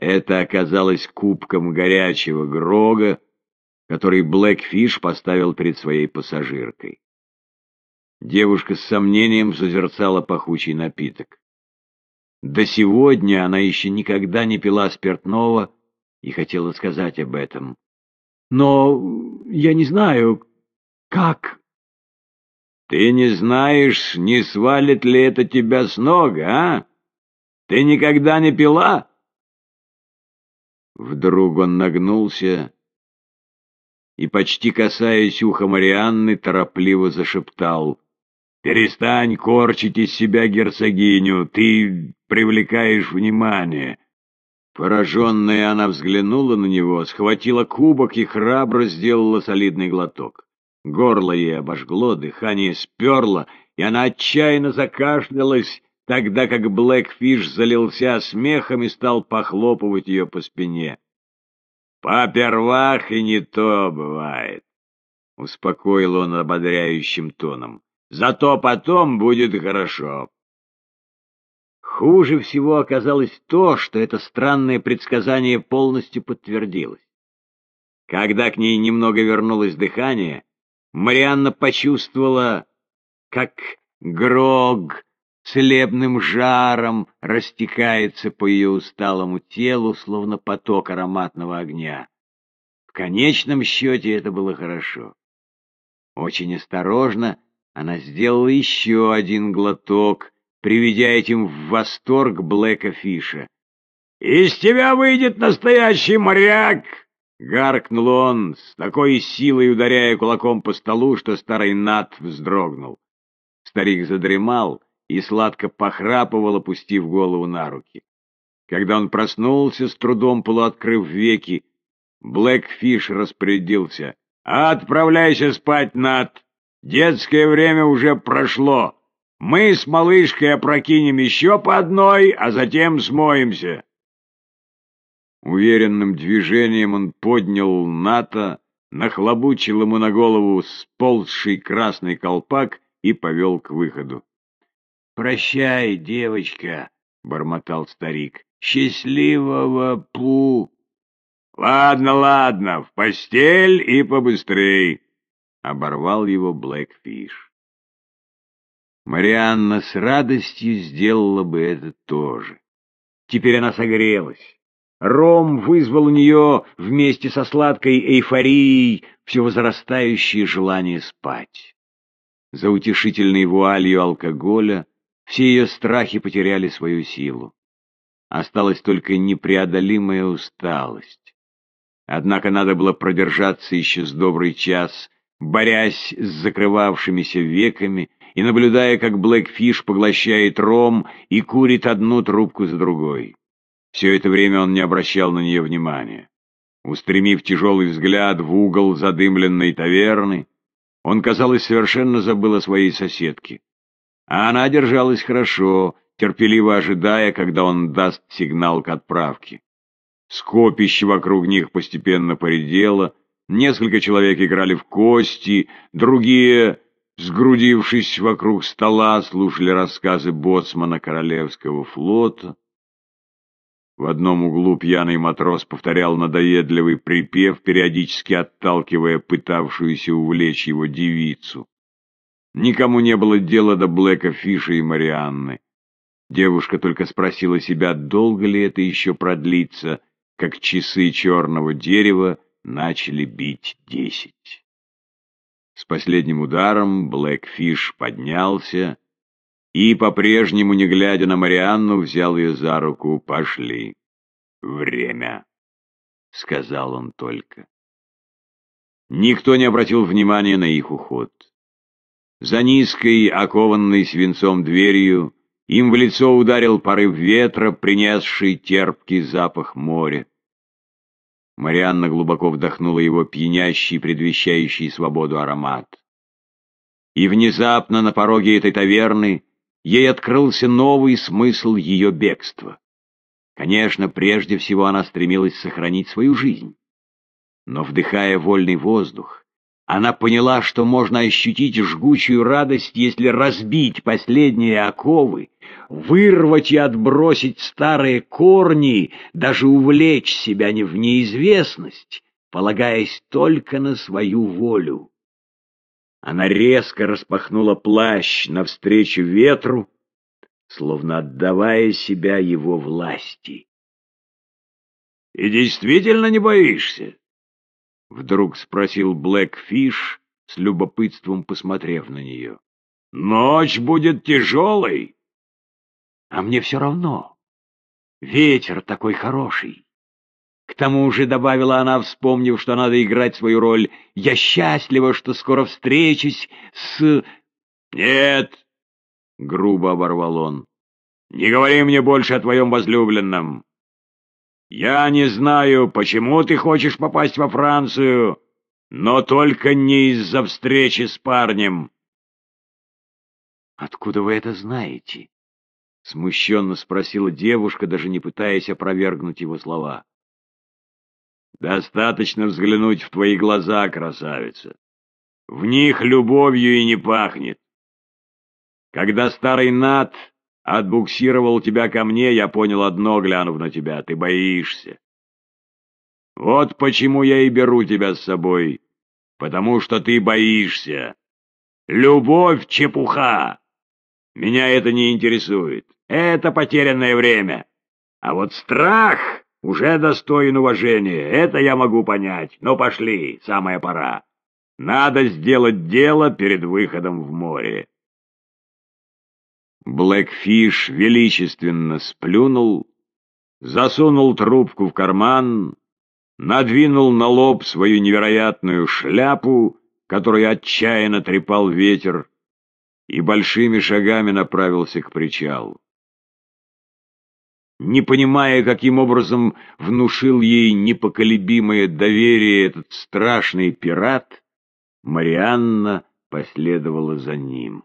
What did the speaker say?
Это оказалось кубком горячего Грога, который Блэкфиш поставил перед своей пассажиркой. Девушка с сомнением созерцала пахучий напиток. До сегодня она еще никогда не пила спиртного и хотела сказать об этом. Но я не знаю, как... Ты не знаешь, не свалит ли это тебя с ног, а? Ты никогда не пила? Вдруг он нагнулся и, почти касаясь уха Марианны, торопливо зашептал. «Перестань корчить из себя герцогиню, ты привлекаешь внимание». Пораженная она взглянула на него, схватила кубок и храбро сделала солидный глоток. Горло ей обожгло, дыхание сперло, и она отчаянно закашлялась, тогда как Блэкфиш залился смехом и стал похлопывать ее по спине. «Попервах и не то бывает», — успокоил он ободряющим тоном. «Зато потом будет хорошо». Хуже всего оказалось то, что это странное предсказание полностью подтвердилось. Когда к ней немного вернулось дыхание, Марианна почувствовала, как Грог целебным жаром растекается по ее усталому телу, словно поток ароматного огня. В конечном счете это было хорошо. Очень осторожно она сделала еще один глоток, приведя этим в восторг Блэка Фиша. «Из тебя выйдет настоящий моряк!» — гаркнул он, с такой силой ударяя кулаком по столу, что старый Нат вздрогнул. Старик задремал, и сладко похрапывал, опустив голову на руки. Когда он проснулся, с трудом полуоткрыв веки, Блэкфиш распорядился. «Отправляйся спать, Над! Детское время уже прошло. Мы с малышкой опрокинем еще по одной, а затем смоемся». Уверенным движением он поднял Ната, нахлобучил ему на голову сползший красный колпак и повел к выходу. «Прощай, девочка», — бормотал старик. «Счастливого пу!» «Ладно, ладно, в постель и побыстрей!» — оборвал его Блэкфиш. Марианна с радостью сделала бы это тоже. Теперь она согрелась. Ром вызвал у нее вместе со сладкой эйфорией все возрастающее желание спать. За утешительной вуалью алкоголя все ее страхи потеряли свою силу. Осталась только непреодолимая усталость. Однако надо было продержаться еще с добрый час, борясь с закрывавшимися веками и наблюдая, как Блэкфиш поглощает ром и курит одну трубку за другой. Все это время он не обращал на нее внимания. Устремив тяжелый взгляд в угол задымленной таверны, он, казалось, совершенно забыл о своей соседке. А она держалась хорошо, терпеливо ожидая, когда он даст сигнал к отправке. Скопище вокруг них постепенно поредело, несколько человек играли в кости, другие, сгрудившись вокруг стола, слушали рассказы боцмана Королевского флота. В одном углу пьяный матрос повторял надоедливый припев, периодически отталкивая пытавшуюся увлечь его девицу. Никому не было дела до Блэка, Фиша и Марианны. Девушка только спросила себя, долго ли это еще продлится, как часы черного дерева начали бить десять. С последним ударом Блэкфиш поднялся и, по-прежнему не глядя на Марианну, взял ее за руку. «Пошли. Время», — сказал он только. Никто не обратил внимания на их уход. За низкой, окованной свинцом дверью, им в лицо ударил порыв ветра, принесший терпкий запах моря. Марианна глубоко вдохнула его пьянящий, предвещающий свободу аромат. И внезапно на пороге этой таверны ей открылся новый смысл ее бегства. Конечно, прежде всего она стремилась сохранить свою жизнь. Но, вдыхая вольный воздух, Она поняла, что можно ощутить жгучую радость, если разбить последние оковы, вырвать и отбросить старые корни, даже увлечь себя не в неизвестность, полагаясь только на свою волю. Она резко распахнула плащ навстречу ветру, словно отдавая себя его власти. — И действительно не боишься? Вдруг спросил Блэкфиш, с любопытством посмотрев на нее. «Ночь будет тяжелой!» «А мне все равно. Ветер такой хороший!» К тому же, добавила она, вспомнив, что надо играть свою роль, «Я счастлива, что скоро встречусь с...» «Нет!» — грубо оборвал он. «Не говори мне больше о твоем возлюбленном. Я не знаю, почему ты хочешь попасть во Францию, но только не из-за встречи с парнем. Откуда вы это знаете? Смущенно спросила девушка, даже не пытаясь опровергнуть его слова. Достаточно взглянуть в твои глаза, красавица. В них любовью и не пахнет. Когда старый Нат отбуксировал тебя ко мне, я понял одно, глянув на тебя, ты боишься. Вот почему я и беру тебя с собой, потому что ты боишься. Любовь — чепуха. Меня это не интересует. Это потерянное время. А вот страх уже достоин уважения. Это я могу понять. Но пошли, самая пора. Надо сделать дело перед выходом в море. Блэкфиш величественно сплюнул, засунул трубку в карман, надвинул на лоб свою невероятную шляпу, которую отчаянно трепал ветер, и большими шагами направился к причалу. Не понимая, каким образом внушил ей непоколебимое доверие этот страшный пират, Марианна последовала за ним.